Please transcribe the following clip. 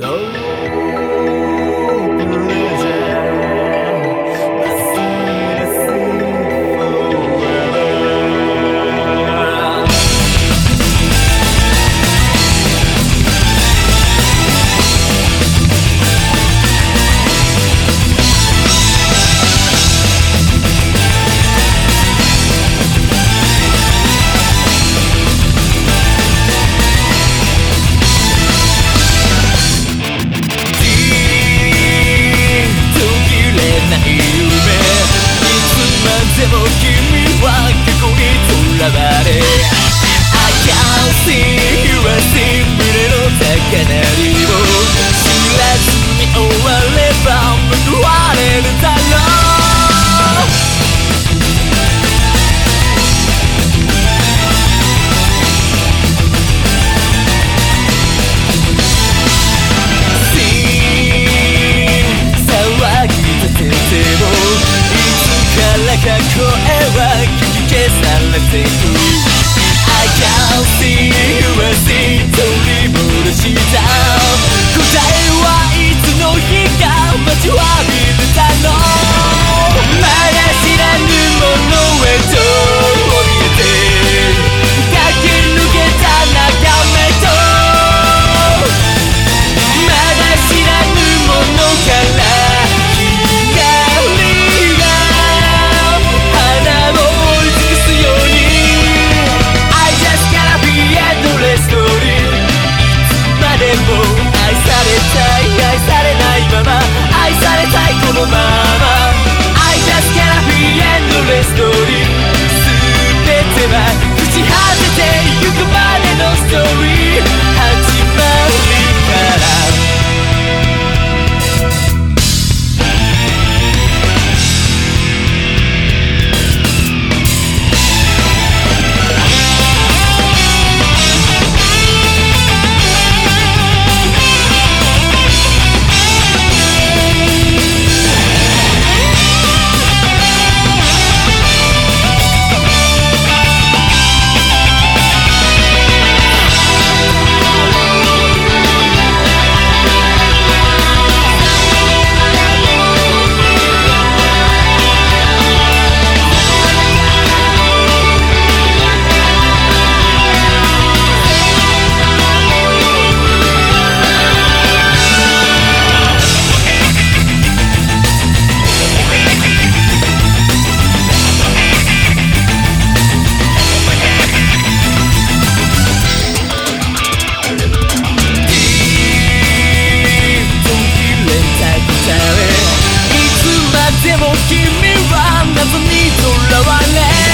No. されも君は謎にとらわれ